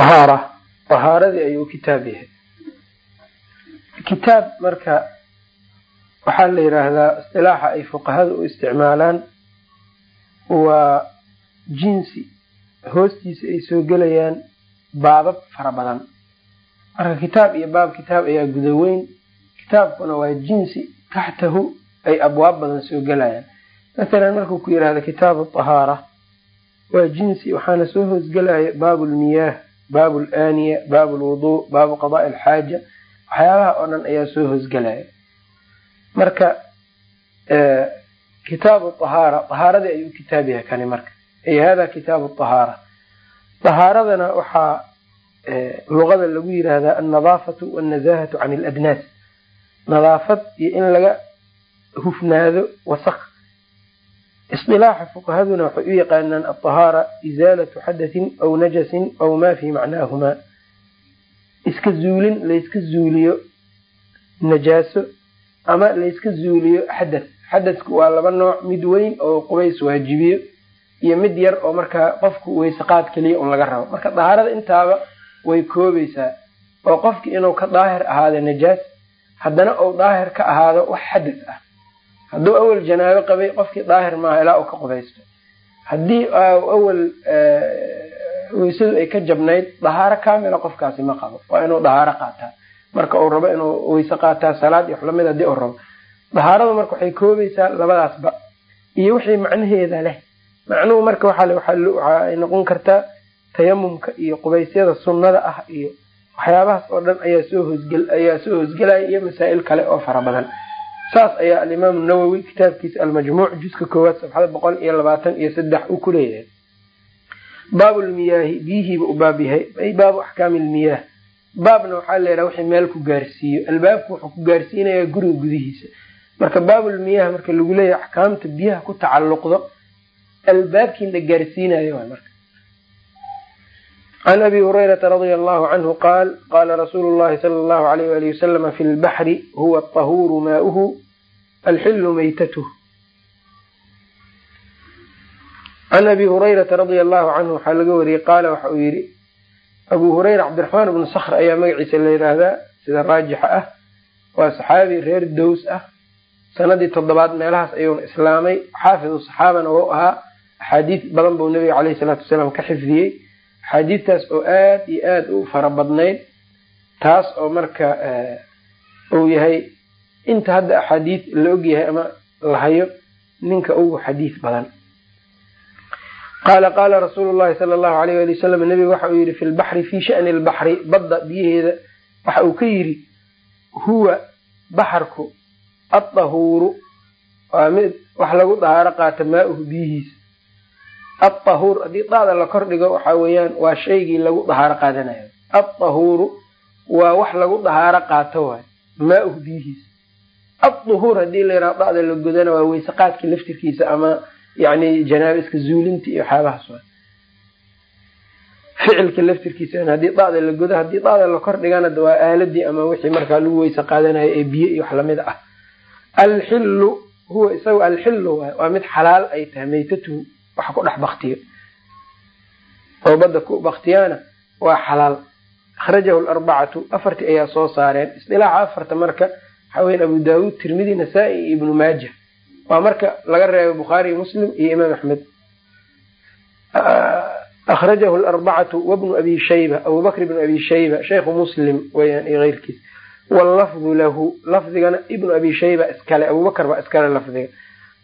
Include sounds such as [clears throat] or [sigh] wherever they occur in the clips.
ahaara ahaaradii ayuu kitaab yahay. Kitaab marka waxaa la yidhaahdaa istilaaxa ay fuqahada u isticmaalaan waa jinsi hoostiisa ay soo gelayaan baabab fara badan. Marka kitaab iyo baab kitaab ayaa gudaweyn kitaabkuna waa jinsi taxtahu ay abwaab badan soo gelayaan. Mathalan markuu ku yidhahda kitaabu tahaara waa jinsi waxaana soo hoosgelaya baabu lmiyaah baabu laaniya baabu lwuduu baabu qadaai alxaaja waxyaabaha oo dhan ayaa soo hoosgelaya marka kitaabu ahaara ahaaradii ayuu kitaab yahay kani marka. Ay hada kitaabu ahaara ahaaradana waxaa luqada lagu yidhaahdaa annadaafatu wannazahatu can iladnaas nadaafad iyo in laga hufnaado wasaq isilaaxa fuqahaduna waxay u yaqaanaan aahaara izaalatu xadatin aw najasin aw maa fii macnaahumaa iska zuulin layska zuuliyo najaaso ama layska zuuliyo xadath xadadku waa laba nooc mid weyn oo qubays waajibiyo iyo mid yar oo markaa qofku weysaqaad keliya un laga rabo. Marka dahaarada intaaba way koobaysaa oo qofki inuu ka daahir ahaado najaas haddana uu daahir ka ahaado wax xadath ah hadduu awel janaabo qabay qofkii daahir maaha ilaa uu ka qubaysto. Haddii awel weysadu ay ka jabnayd dahaaro kaamila qofkaasi ma qabo. Waa inuu dahaaro qaataa. Marka uu rabo inuu weyse qaataa salaad iyo waxlamid haddii uu rabo. Dahaaradu marka waxay koobaysaa labadaasba. Iyo wixii macnaheeda leh. Macnuhu marka waxay noqon kartaa tayamumka iyo qubaysyada sunnada ah iyo waxyaabahaas oo dhan ayaa soo hoosgel ayaa soo hoosgelaya iyo masaa'il kale oo fara badan saas ayaa alimaamu nawowi kitaabkiisa almajmuuc juska koowaad sabxada boqol iyo labaatan iyo saddex uu ku leeyahay. Baabu lmiyaahi biyihiiba u baab yahay. Ay baabu axkaami lmiyaah baabna waxaa la yidhaha wixii meel ku gaarsiiyo. Albaabku wuxuu ku gaarsiinayaa guriga gudihiisa. Marka baabulmiyaah marka lagu leeyahay axkaamta biyaha ku tacalluqdo albaabkii la gaarsiinayo marka. Can abi hurayrata radia allahu canhu qaal qaala rasuulu llahi sala allahu alayh wali wasalama fi lbaxri huwa aطahuuru maauhu alxilu maytatuh can abi hurayrata radia allahu canhu waxaa laga wariyey qaala waxa uu yidhi abu hureyra cabdiraxmaan ibnu sakhr ayaa magaciisa la yidhaahdaa sida raajixa ah waa saxaabi reer dows ah sanadii toddobaad meelahaas ayuuna islaamay xaafidu saxaabana wou ahaa axaadiis badan buu nabiga caleyhi salaatu wasalaam ka xifdiyey axaadiistaas oo aad iyo aada u fara taas oo marka uu yahay inta hadda axaadiis la ogyahay ama la hayo ninka ugu xadiis badan. Qaala qaala rasuulu llahi sala allahu alayh ali wasalam nabiga waxa uu yidhi fi lbaxri fii shani lbaxri badda biyaheeda. Waxa uu ka yidhi huwa baxarku aahuuru waa mid wax lagu dahaaro qaata maauhu biyihiisa. Aahuur haddii daada la kor dhigo waxa weeyaan waa shaygii lagu dahaaro qaadanayo. Aahuuru waa wax lagu dahaaro qaato waay maauhu aduhuur haddii la yaraha dada la godana waa weyse qaadkii laftirkiisa ama yani janaaba iska zuulinta iyo waxyaabahaas ficilka laftirkiisa haddii dada la godo haddii dada la kor dhigana waa aaladii ama wixii markaa lagu weyse qaadanayo ee biyo iyo wax la mid ah. Alxilu huwa isaga alxilu waa mid xalaal ay tahay maytatuhu waxa ku dhex baktiyo oo badda ku baktiyaana waa xalaal. Akhrajahu larbacatu afartii ayaa soo saareen. Isdilaaxa afarta marka waxaa weyan abu daawuud tirmidi nasaa-i iyo ibnu maaja. Waa marka laga reebo bukhaari muslim iyo imaam axmed akhrajahu larbacatu wabnu abi shayba abubakr ibnu abi shayba shaykhu muslim weyaan iyo keyrkiis wallafdu lahu lafdigana ibnu abi shayba iskale abubakar baa iskale lafdiga.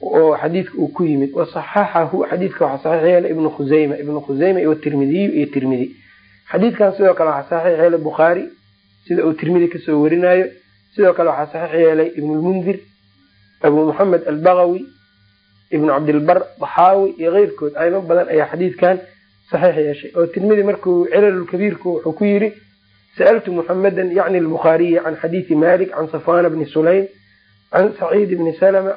Oo xadiidka uu ku yimid wasaxaxahu xadiidka waxaa saxiix yeelay ibnu khuseyma ibnu khuseyma iyo tirmidiyu iyo tirmidi xadiidkan sidoo kale waxaa saxiix yeelay bukhaari sida uu tirmidi ka soo warinayo sidoo kale waxaa saxiix yeelay ibnulmundir abu moxamed albagawi ibnu cabdilbar daxaawi iyo keyrkood. Aymo badan ayaa xadiidkan saxiix yeeshay oo tirmidi markuu cilalkabiirku wuxuu ku yidhi sa'altu muxamedan yacni albukhaariya can xadiidi malik can safwana bni sulaym can saciid bni salma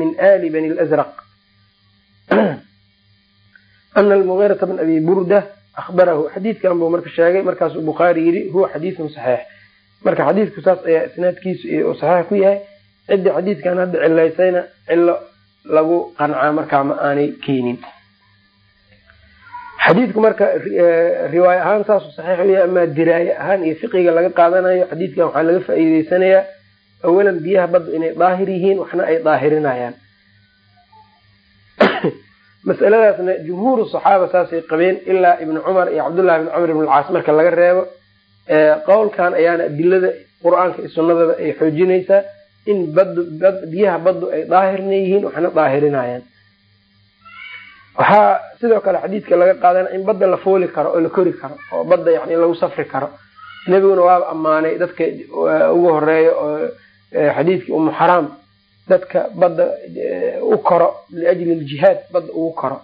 min ali bani lazraq ana [clears throat] almugiirata bn abi burda ahbarahu xadiidkan buu marka sheegay markaasuu bukhaari yidhi huwa xadiidun saxiix marka xadiidku saas ayaa isnaadkiisu uu saxiix ku yahay ciddii xadiidkan hadda cilaysayna cilo lagu qancaa markaa ma aanay keenin. Xadiidku marka riwaaya ahaan saasuu saxiix u yahay amaa diraaye ahaan iyo fiqiga laga qaadanayo xadiidkan waxaa laga faa'iideysanayaa awalan biyaha badda inay daahir yihiin waxna ay daahirinayaan. [coughs] Masaladaasna jumhuuru saxaaba saasay qabeen ilaa ibnu cumar iyo cabdullahi ibn camr ibn alcaas marka laga reebo qowlkan ayaana adilada qur'aanka iyo sunnadaba ay xoojinaysaa in biyaha baddu ay daahirna yihiin waxna daahirinayaan waxaa sidoo kale xadiidka laga qaadana in badda la fooli karo oo la kori karo oo badda yani lagu safri karo. Nebiguna waaba ammaanay dadka ugu horreeya oo xadiidkii umu xaraam dadka badda u koro liajli ljihaad badda ugu koro.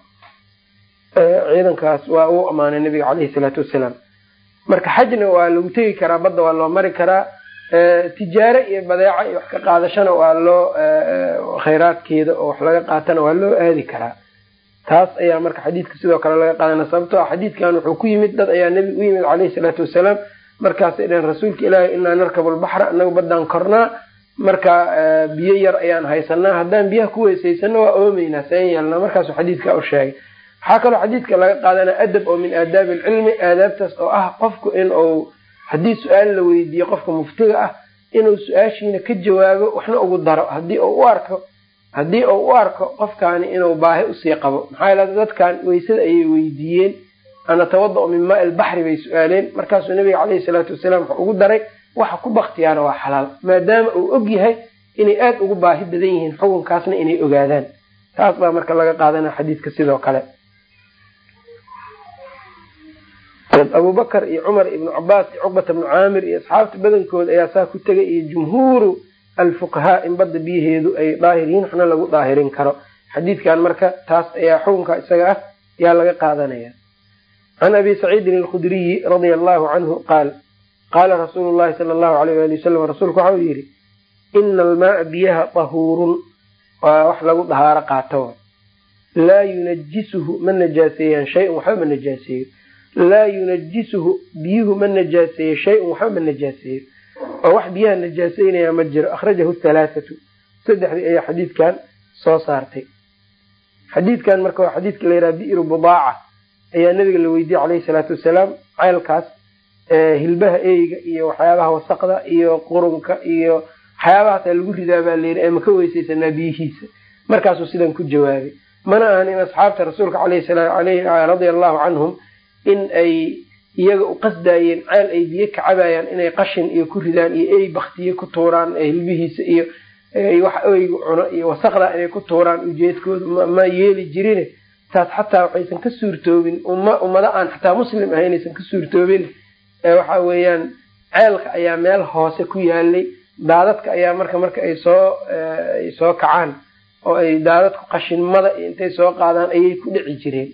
Ciidankaas waa uu ammaanay nabiga caleyhi salaatu wasalaam marka xajna waa lagu tegi karaa badda waa loo mari karaa tijaare iyo badeeco iyo wax ka qaadashana waa loo khayraadkeeda oo wax laga qaatana waa loo aadi karaa. Taas ayaa marka xadiidka sidoo kale laga qaadana sababto a xadiidkan wuxuu ku yimid dad ayaa nebiga u yimid caleyhi salaatu wasalaam markaasay dhaheen rasuulka ilaahi inaa narkabu lbaxra inagu baddaan kornaa. Marka biyo yar ayaan haysanaa haddaan biyaha ku weysaysano waa oomeynaa seen yeelnaa. Markaasuu xadiidka u sheegay waxaa kaloo xadiidka laga qaadanaa adab oo min aadaabi alcilmi aadaabtaas oo ah qofku in uu haddii su'aal la weydiiyo qofka muftiga ah inuu su'aashiina ka jawaabo waxna ugu daro. Hadii uu u arko haddii uu u arko qofkaani inuu baahi u sii qabo. Maxaa yeele dadkan weysada ayay weydiiyeen ana tawada-u min maai lbaxri bay su'aaleen. Markaasuu nabiga caleyhi salaatu wasalaam wuxuu ugu daray waxa ku baktiyaana waa xalaal maadaama uu og yahay inay aada ugu baahi badan yihiin xukunkaasna inay ogaadaan. Taas baa marka laga qaadana xadiidka sidoo kale abubakar iyo cumar ibnu cabaas iyo cuqbata bnu caamir iyo asxaabta badankooda ayaa saa ku tegay iyo jumhuuru alfuqahaa in badda biyaheedu ay daahir yihiin lagu daahirin karo. Xadiidkan marka taas ayaa xukunka isaga ah yaa laga qaadanaya. Can abi saciidin alkhudriyi radia allahu canhu qaal qaala rasuulu llahi sala allahu alayh ali wasalam rasuulku waxau yidhi ina almaaa biyaha tahuurun. Waa wax lagu dahaaro qaato. Laa yunajisuhu ma najaaseeyaan shay-un waxba ma najaaseeyo laa yunajisuhu biyuhu ma najaaseeyo shay-un waxba ma najaaseeyo oo wax biyaha najaaseynaya ma jiro. Akhrajahu halaathatu saddexdii ayaa xadiidkan soo saartay. Xadiidkan marka waa xadiidka la yidhaha bi'ru budaaca. Ayaa nabiga la weydiiyey caleyhi salaatu wasalaam ceelkaas hilbaha eyga iyo waxyaabaha wasaqda iyo qurunka iyo waxyaabahaasa lagu ridaa baa layidhi ee maka weysaysanaa biyihiisa. Markaasuu sidan ku jawaabay. Mana ahan in asxaabta rasuulka radia allahu canhum in ay iyaga u qasdaayeen ceel ay biyo ka cabayaan inay qashin iyo ku ridaan iyo ey baktiye ku tuuraan hilbihiisa iyo wax eygu cuno iyo wasaqda inay ku tuuraan ujeedkooda ma yeeli jirine. Taas xataa waxaysan ka suurtoobin umma ummado aan xataa muslim ahayn aysan ka suurtoobin. Waxa weeyaan ceelka ayaa meel hoose ku yaalay daadadka ayaa marka marka ay soo soo kacaan oo ay daadadku qashinmada intay soo qaadaan ayay ku dhici jireen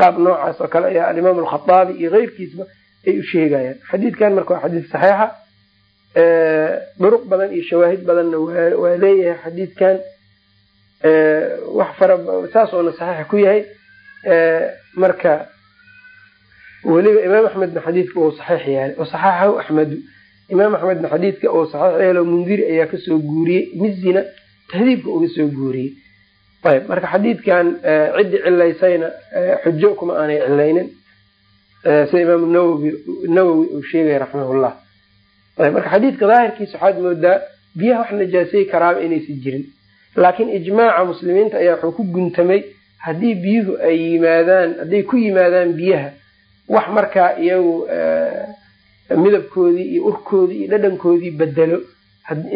qaab noocaas oo kale ayaa alimaam alkhataabi iyo keyrkiisba ay u sheegayaan. Xadiidkan marka waa xadiid saxiixa. Duruq badan iyo shawaahid badanna waa leeyahay xadiidkan. Wax fara saasoona saxiixa ku yahay. Marka weliba imaam axmedna xadiidka uu saxiix yahay wasaxaxahu axmedu. Imaam axmedna xadiidka uu saxiix yeelo mundiri ayaa ka soo guuriyey mizina tahdiibka uga soo guuriyey ayb marka xadiidkan ciddi cilaysayna xujo kuma aanay cilaynin. Sida imaam nawowi uu sheegaya raximahullah. Ayb marka xadiidka daahirkiisa waxaad moodaa biyaha wax najaasay karaaba inaysan jirin. Laakiin ijmaaca muslimiinta ayaa wuxuu ku guntamay haddii biyuhu ay yimaadaan hadday ku yimaadaan biyaha wax markaa iyagu midabkoodii iyo urkoodii iyo dhadhankoodii bedelo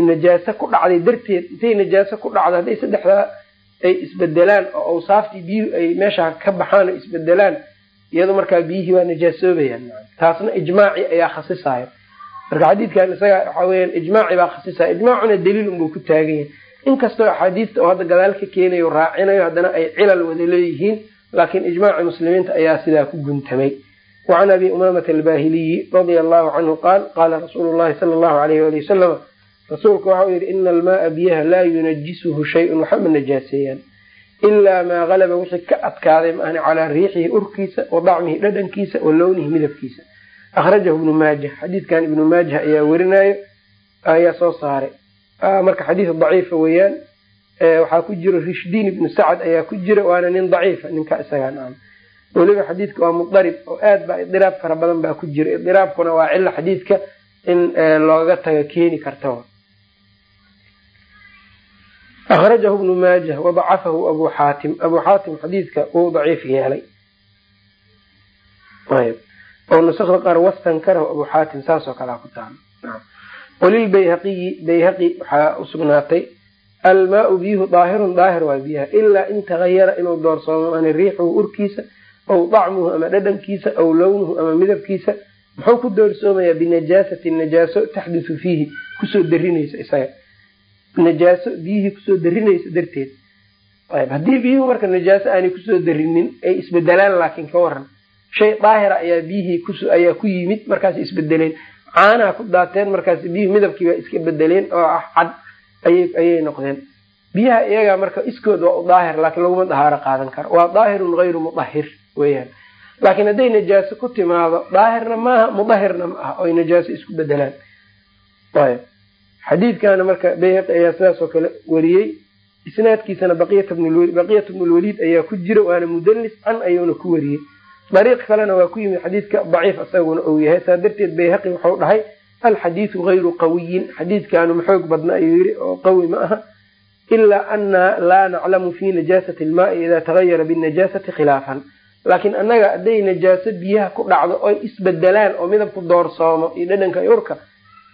najaaso ku dhacday darteed intay najaaso ku dhacdo hadday saddexdaa ay isbedelaan oo awsaaftii biyuhu ay meeshaa ka baxaan oo isbedelaan iyado markaa biyihii waa najaasoobayaan taasna ijmaaci ayaa khasisaya marka xadiidkan isaga waxaa weyaan ijmaaci baa khasisaya ijmaacuna daliil unbuu ku taagan yahay. Inkastoo axaadiista oo hadda gadaal ka keenayo raacinayo haddana ay cilal wada leeyihiin laakiin ijmaaci muslimiinta ayaa sidaa ku guntamay. Wacan abi umaamata albaahiliyi radia allahu canhu qaal qaala rasuulu llahi sala allahu alayh ali wasalama rasuulku waxau yihi ina almaaa biyaha laa yunajisuhu shayun waxba ma najaaseeyaan. Ilaa maa galaba wixii ka adkaaday maahne calaa riixihi urkiisa wa dacmihi dhadhankiisa wa lownihi midabkiisa. Akhrajahu ibnu maajah. Xadiidkan ibnu maajah ayaa werinayo ayaa soo saaray. Marka xadiis daciifa weeyaan waxaa ku jiro rishdiin ibnu sacad ayaa ku jira waana nin daciifa ninka isagaan weliba xadiidka waa mudarib oo aad baa idiraab fara badan baa ku jira. Idiraabkuna waa cilo xadiidka in looga taga keeni karta akhrajahu ibnu maajah wadacafahu abu xaatim abu xaatim xadiidka wuu daciif yeelay oo nusakda qaar wastankarahu abu xaatim saasoo kalea ku taala walilbayhaqiyi bayhaqi waxaa usugnaatay almaau biyuhu daahirun daahir waa biyaha ilaa in tagayara inuu doorsoomo an riixuhu urkiisa aw dacmuhu ama dhadhankiisa aw lownuhu ama midabkiisa muxuu ku doorsoomayaa binajaasati najaaso taxdusu fiihi ku soo darinaysa isaga najaaso biyihii ku soo darinaysa darteed. Haddii biyuhu marka najaaso aanay ku soo darinin ay isbedelaan laakiin ka waran shay daahira ayaa biyihii ayaa ku yimid markaas isbedeleen. Caanaha ku daateen markaas biyuhi midabkii baa iska bedeleen oo ah cad ayay noqdeen. Biyaha iyaga marka iskood waa u daahir laakiin laguma dahaaro qaadan karo. Waa daahirun hayru mudahir weyaan laakiin hadday najaaso ku timaado daahirna maaha mudahirna ma aha oy najaaso isku bedelaan xadiidkana marka bayhaqi ayaa sidaas oo kale wariyey. Isnaadkiisana baqiyat bnulwaliid ayaa ku jira waana mudalis can ayuuna ku wariyey. Dariiq kalena waa ku yimid xadiidka daciif isaguna uu yahay. Saa darteed bayhaqi wuxuu dhahay alxadiidu hayru qawiyin. Xadiidkaanu maxoog badna ayuu yiri oo qawi ma aha. Ilaa ana laa naclamu fi najaasati ilmaai idaa tagayara binajaasati khilaafan. Laakiin annaga hadday najaaso biyaha ku dhacdo oy isbedelaan oo midabku doorsoomo iyo dhadhanka urka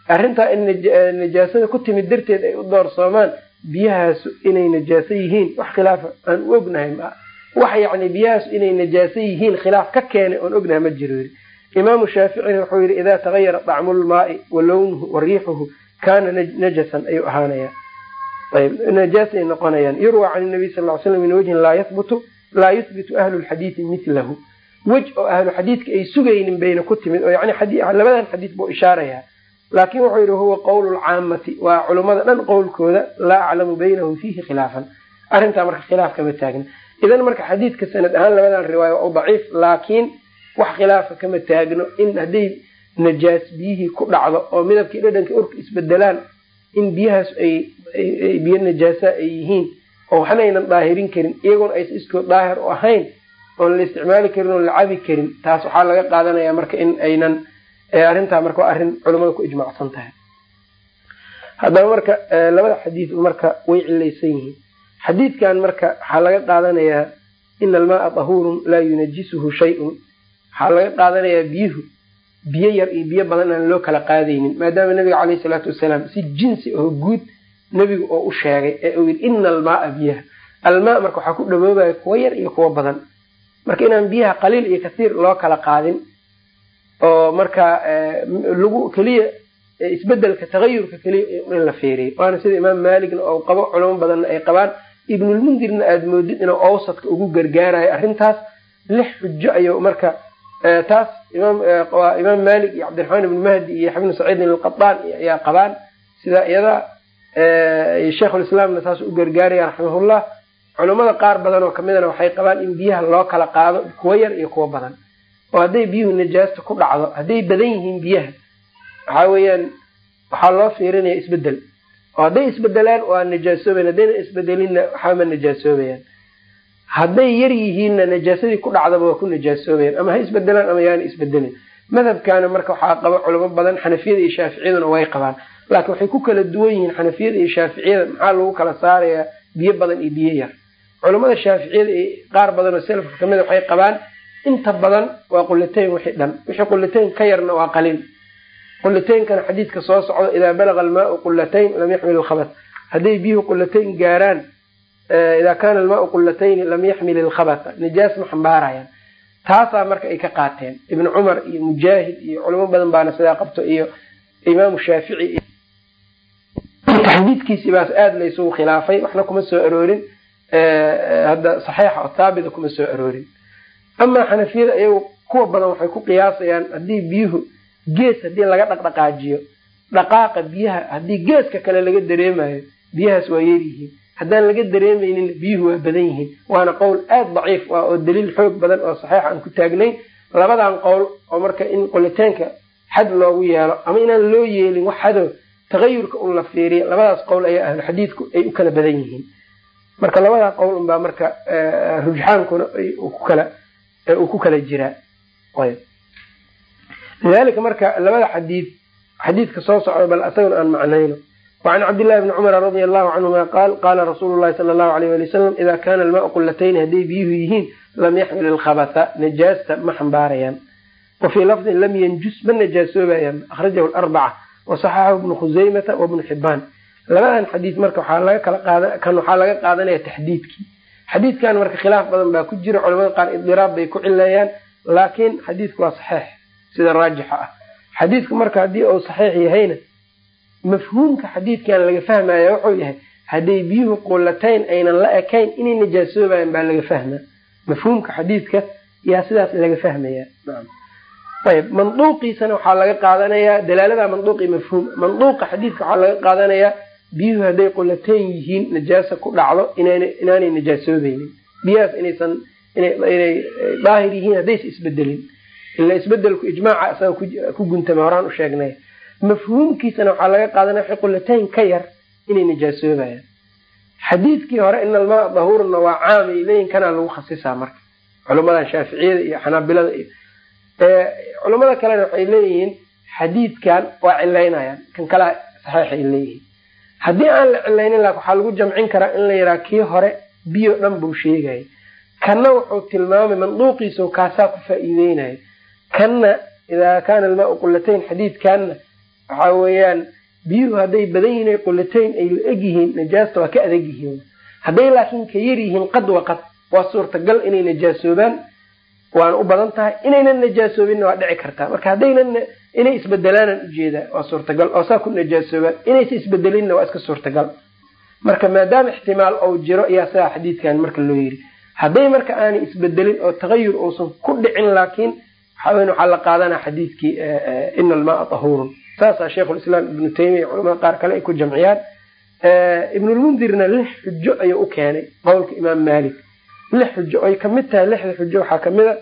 arrintaa in najaasada ku timid darteed ay u doorsoomaan biyahaasu inay najaaso yihiin. Wax khilaafa aan u ognahay ma wax yacni biyahaasu inay najaaso yihiin khilaaf ka keenay oon ognahay ma jiro. Yiri imaamu shaaficina wuxuu yihi idaa tagayara dacmu lmaai wa lownuhu wa riixuhu kaana najasan ayuu ahaanayaa. Ayb najaasay noqonayaan. Yurwa can nabiy sal slam min wajhin laa yahbutu laa yuhbitu ahlu lxadiidi milahu wej oo ahlu xadiidka ay sugaynin bayna ku timid oo yani labadan xadiid buu ishaarayaa laakin wuxuu yihi huwa qowlu lcaamati waa culummada dhan qowlkooda laa aclamu baynahum fiihi khilaafan. Arrintaa marka khilaaf kama taagna idan marka xadiidka sanad ahaan labadan riwaaya waa daciif laakiin wax khilaafa kama taagno in hadday najaas biyihii ku dhacdo oo midabkii dhadhankii urka isbedelaan in biyahaas ay biyo najaasa ay yihiin oo waxnaynan daahirin karin iyagoona aysa iskood daahir u ahayn oon la isticmaali karin oon la cabi karin taas waxaa laga qaadanaya marka in aynan arrintaa marka waa arrin culamada ku ijmacsan tahay. Haddaba marka labada xadiid marka way cilaysan yihiin. Xadiidkan marka waxaa laga qaadanayaa ina almaaa tahuurun laa yunajisuhu shayun. Waxaa laga qaadanayaa biyuhu biyo yar iyo biyo badan aan loo kala qaadaynin maadaama nabiga caleyhi salaatu wasalaam si jinsi oo guud nebigu oo u sheegay ee uu yidhi ina almaaa biyaha. Almaa marka waxaa ku dhawoobaya kuwo yar iyo kuwo badan. Marka inaan biyaha qaliil iyo kasiir loo kala qaadin oo marka lagu keliya isbeddelka tagayurka keliya in la feeriyo waana sida imaam maaligna oo qabo culamo badanna ay qabaan ibnulmundirna aada moodid inuu awsadka ugu gargaarayo arrintaas lix xujo ayuu marka taas waa imaam malik iyo cabdiraxmaan ibnu mahdi iyo yaxya bnu saciidin alqataan ayaa qabaan. Sida iyada sheikhulislaamna saas u gargaaraya raximahullah. Culammada qaar badan oo kamidana waxay qabaan in biyaha loo kala qaado kuwo yar iyo kuwo badan oo hadday biyuhu najaasta ku dhacdo hadday badan yihiin biyaha waxaa weeyaan waxaa loo fiirinaya isbeddel oo hadday isbedelaan waa najaasoobayan haddayna isbedelinna waxaama najaasoobayaan. Hadday yar yihiinna najaasadii ku dhacdaba waa ku najaasoobayaan ama ha isbedelaan ama yaana isbedelin madhabkaana marka waxaa qaba culamo badan xanafiyada iyo shaaficiyaduna way qabaan. Laakiin waxay ku kala duwan yihiin xanafiyada iyo shaaficiyada maxaa lagu kala saarayaa biyo badan iyo biyo yar. Culamada shaaficiyada iyo qaar badan oo selafka ka mid a waxay qabaan inta badan waa qulatayn wixii dhan. Wixii qulatayn ka yarna waa qaliil qulataynkana xadiidka soo socdo idaa balaga almaau qulatayn lam yaxmil ilkhabat hadday biyuhu qulatayn gaaraan idaa kaana almaau qulatayni lam yaxmil ilkhabata nijaas ma xambaarayaan. Taasaa marka ay ka qaateen. Ibnu cumar iyo mujaahid iyo culamo badan baana sidaa qabto iyo imaamu shaafici taxdiidkiisi baas aada laysugu khilaafay. Waxna kuma soo aroorin hadda saxiixa oo taabida kuma soo aroorin amaa xanafiyada iyagu kuwa badan waxay ku qiyaasayaan haddii biyuhu gees haddii laga dhaqdhaqaajiyo dhaqaaqa biyaha haddii geeska kale laga dareemayo biyahaas waa yaryihiin haddaan laga dareemaynin biyuhu waa badan yihiin. Waana qowl aada daciif ah oo daliil xoog badan oo saxiix aan ku taagnayn. Labadan qowl oo marka in qolitaanka xad loogu yeelo ama inaan loo yeelin wax xado tagayurka un la fiiriya labadaas qowl ayaa ahlu xadiidku ay u kala badan yihiin. Marka labadaa qowl unbaa marka rujxaankuna ku kala ee uu ku kala jiraa lidalika marka labada xadiid xadiidka soo socda bal asaguna aan macnayno. Wacan cabdillahi bni cumara radia allahu canhuma qaal qaala rasuulu llahi sala allahu alayh ali wasalam idaa kaana almaau qulatayni hadday biyuhu yihiin lam yaxmil ilkhabasa najaasta ma xambaarayaan. Wa lafdin lam yanjus ma najaasoobayaan. Akhrajahu larbaca wasaxaxahu ibnu khuseymata wabnu xibaan labadan xadiid marka waxaa laga kala qaada kan waxaa laga qaadanaya taxdiidkii xadiidkan marka khilaaf badan baa ku jira culamada qaar idiraab bay ku cileeyaan laakiin xadiidku waa saxiix sida raajixa ah. Xadiidku marka haddii uu saxiix yahayna mafhuumka xadiidkan laga fahmaya wuxuu yahay hadday biyuhu qulatayn aynan la ekayn inay najaasoobayan baa laga fahmaa mafhuumka xadiidka yaa sidaas laga fahmaya ayb manduuqiisana waxaa laga qaadanayaa dalaalada manduuqi mafhuum manduuqa xadiidka waxaa laga qaadanayaa biyuhu hadday qulatayn yihiin najaasa ku dhacdo inaanay najaasoobaynin. Biyahaas inaysan inay daahir yihiin haddaysa isbedelin. Ila isbedelku ijmaaca isaga ku guntama horaan u sheegnay. Mafhuumkiisana waxaa laga qaadanaya waxay qulatayn ka yar inay najaasoobayaan. Xadiidkii hore ina almaa dahuurna waa caamay leeyin kanaa lagu khasisaa marka. Culamadan shaaficiyada iyo xanaabilada iyo culamada kalena waxay leeyihiin xadiidkan waa cilaynayaan. Kan kalaa saxiixay leeyihiin haddii aan la cilaynin lak waxaa lagu jamcin karaa in la yidhaha kii hore biyo dhan buu sheegaya kanna wuxuu tilmaamay manduuqiisa kaasaa ku faa'iideynaya kanna idaa kaana almaau qulatayn xadiidkanna waxaa weeyaan biyuhu hadday badan yihiin qulatayn ay la eg yihiin najaasta waa ka adag yihiin. Hadday laakiin ka yar yihiin qad wa qad waa suurtagal inay najaasoobaan waana u badan tahay. Inaynan najaasoobinna waa dhici kartaa. Marka haddaynan inay isbedelaanan u jeedaa waa suurtagal. Oo saa ku najaasoobaan inaysa isbedelinna waa iska suurtagal. Marka maadaama ixtimaal ou jiro ayaa sidaa xadiidkan marka loo yiri. Hadday marka aanay isbedelin oo tagayur uusan ku dhicin laakiin waxaa la qaadanaa xadiidkii ina almaaa tahuurun. Saasaa sheikhulislaam ibnu taymiya culamada qaar kale ay ku jamciyaan. Ibnulmundirna lix xujo ayuu u keenay qowlka imaam malik lix xujo ay ka mid tahay lixda xujo waxaa ka mid a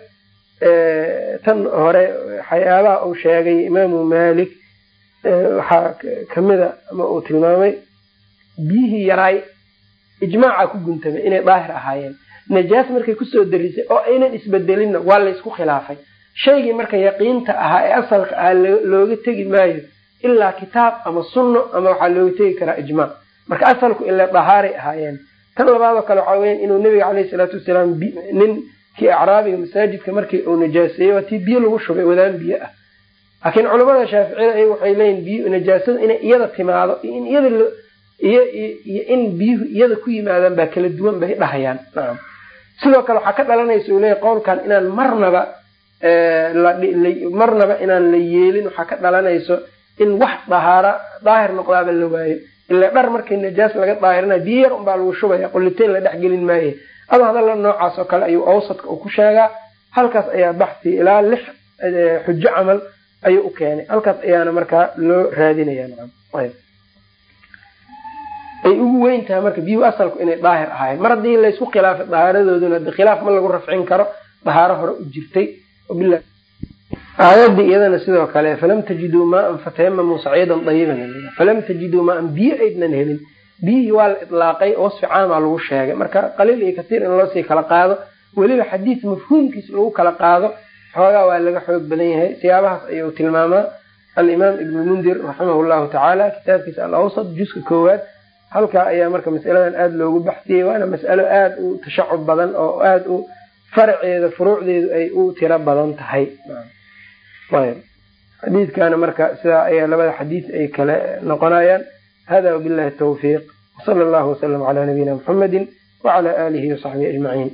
tan hore waxyaabaha uu sheegay imaamu malik waxaa kamida ama uu tilmaamay biyihii yaraay ijmaaca ku guntamay inay daahir ahaayeen. Najaas markay ku soo darisay oo aynan isbedelinna waa laysku khilaafay. Shaygii marka yaqiinta ahaa ee asalka ahaa looga tegi maayo ilaa kitaab ama sunno ama waxaa looga tegi karaa ijmaac marka asalku ila dahaaray ahaayeen. Tan labaadoo kale waxaa weyan inuu nabiga caleyhi salaatu wasalaam nin kii acraabiga masaajidka markii uu najaaseeyey waa tii biyo lagu shubay wadaan biyo ah. Laakiin culamada shaaficiyada ay waxay leeyihiin biy najaasada inay iyada timaado in iyada iyo iyo in biyuhu iyada ku yimaadaan baa kala duwan bay dhahayaan. Nacam sidoo kale waxaa ka dhalanaysa uu leeyahy qowlkan inaan marnaba marnaba inaan la yeelin. Waxaa ka dhalanayso in wax dahaara daahir noqdaaba la waayo. Ila dhar markay najaas laga daahirinayo biyo yar unbaa lagu shubaya qoliteen la dhexgelin maaye ado hadalla noocaas oo kale ayuu awsadka ku sheegaa. Halkaas ayaa baxsi ilaa lix xujo camal ayuu u keenay. Halkaas ayaana markaa loo raadinaya nacam. Ayb. Ay ugu weyn tahay marka biyuhu asalku inay daahir ahaayeen. Mar haddii laysku khilaafay dahaaradooduna de khilaaf ma lagu rafcin karo dahaaro hore u jirtay. Aayadii iyadana sidoo kale falam tajiduu maaan fatayamamuu saciidan dayiban falam tajiduu maaan biyo aydnan helin biyihii waa la itlaaqay wasfi caamaa lagu sheegay. Marka qaliil iyo kasiir in loosii kala qaado weliba xadiis mafhuumkiis lagu kala qaado xoogaa waa laga xoog badan yahay. Siyaabahaas ayuu tilmaamaa. Alimaam ibnu mundir raximah llahu tacaala kitaabkiisa alawsat juska koowaad halkaa ayaa marka masaladan aada loogu baxsiyey waana mas'alo aada u tashacub badan oo aada u faraceeda furuucdeedu ay u tiro badan tahay. Xadiidkana marka sidaa ayaa labada xadiis ay kale noqonayaan hada wabillahi tawfiiq wsala allahu wasalam calaa nabiyina muxamedi wacala aalihi wasaxbihi ajmaciin